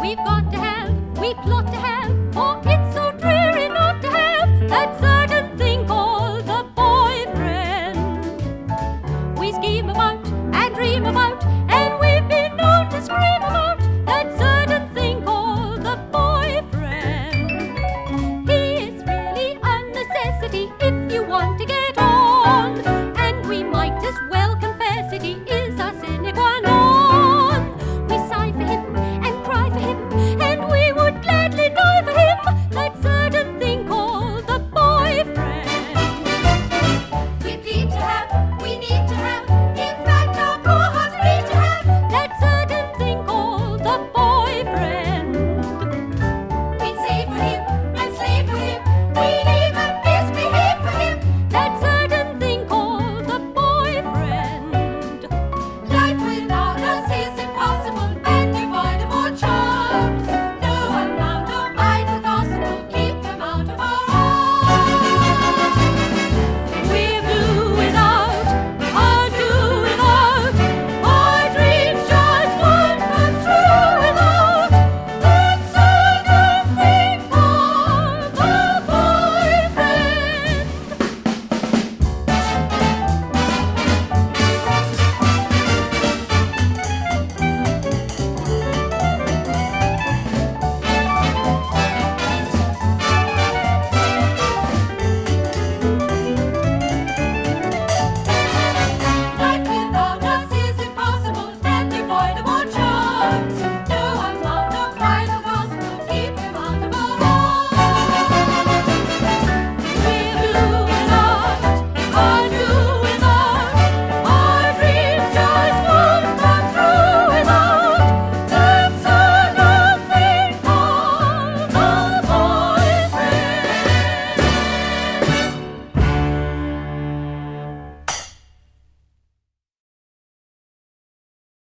We've got to have, we plot to have.